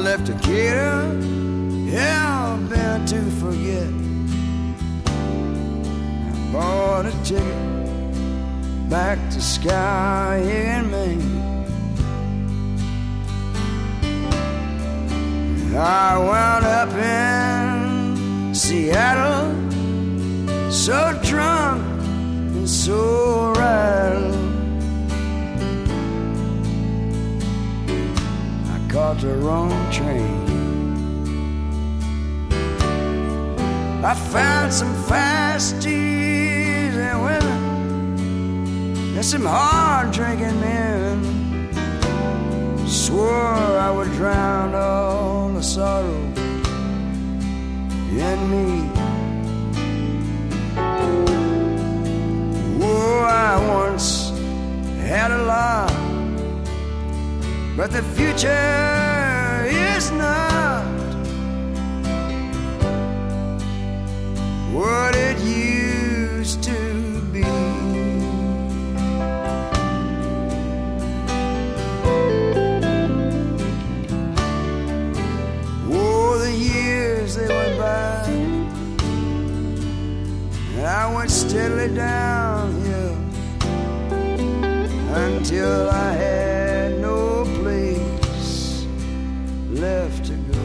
Left Decatur, yeah, bent to forget. I bought a ticket back to Sky in Maine. I wound up in Seattle, so drunk and so caught the wrong train. I found some fast and women and some hard drinking but the future is not what it used to be. Oh, the years they went by, and I went steadily downhill until I had to go.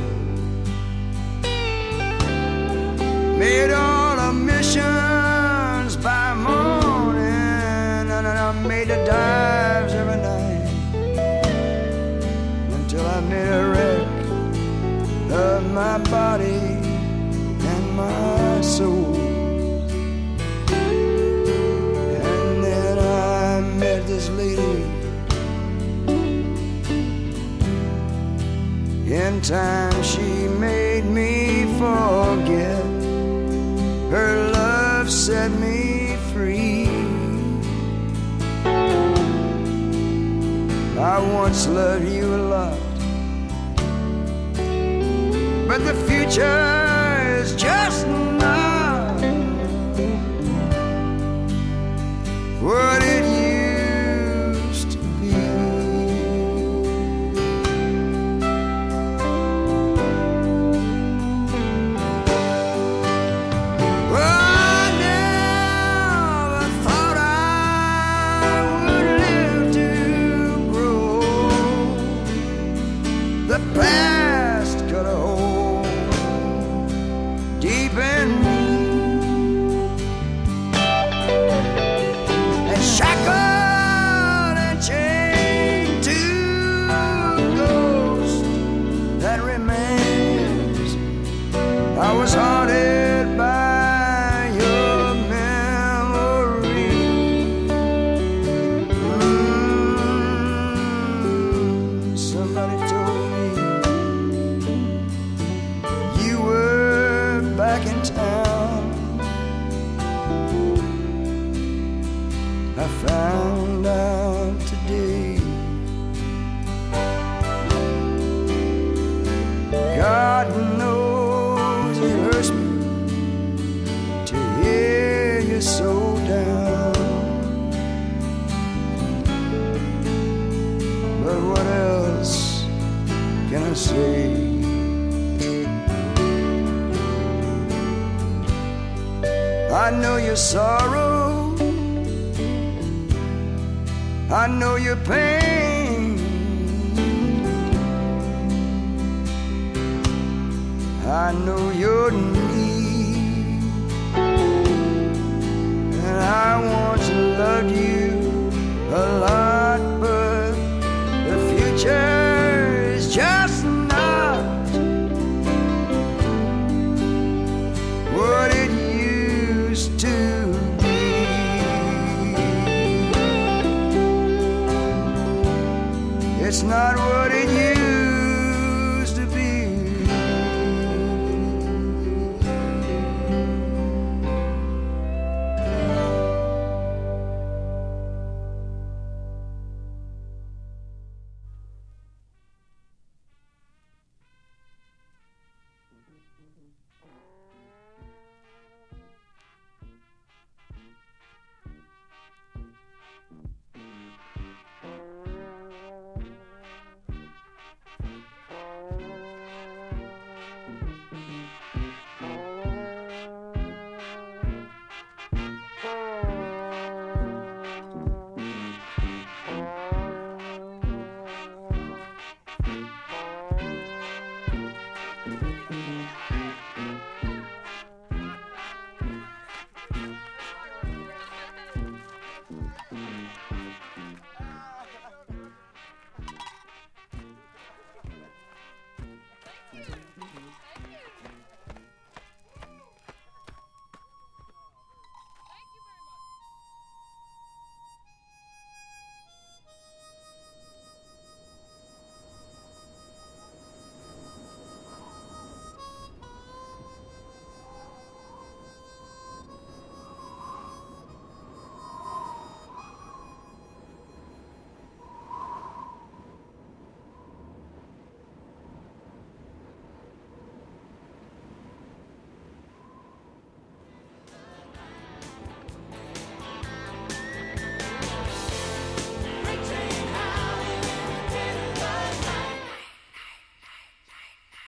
Made all the missions by morning, and I made the dives every night until I made a wreck of my body and my soul. And then I met this lady. Time, she made me forget. Her love set me free. I once loved you a lot. But the future I found out today. God knows it hurts me to hear you so down. But what else can I say? I know your sorrow. I know your pain. I know your need. And I once loved you It's not what it used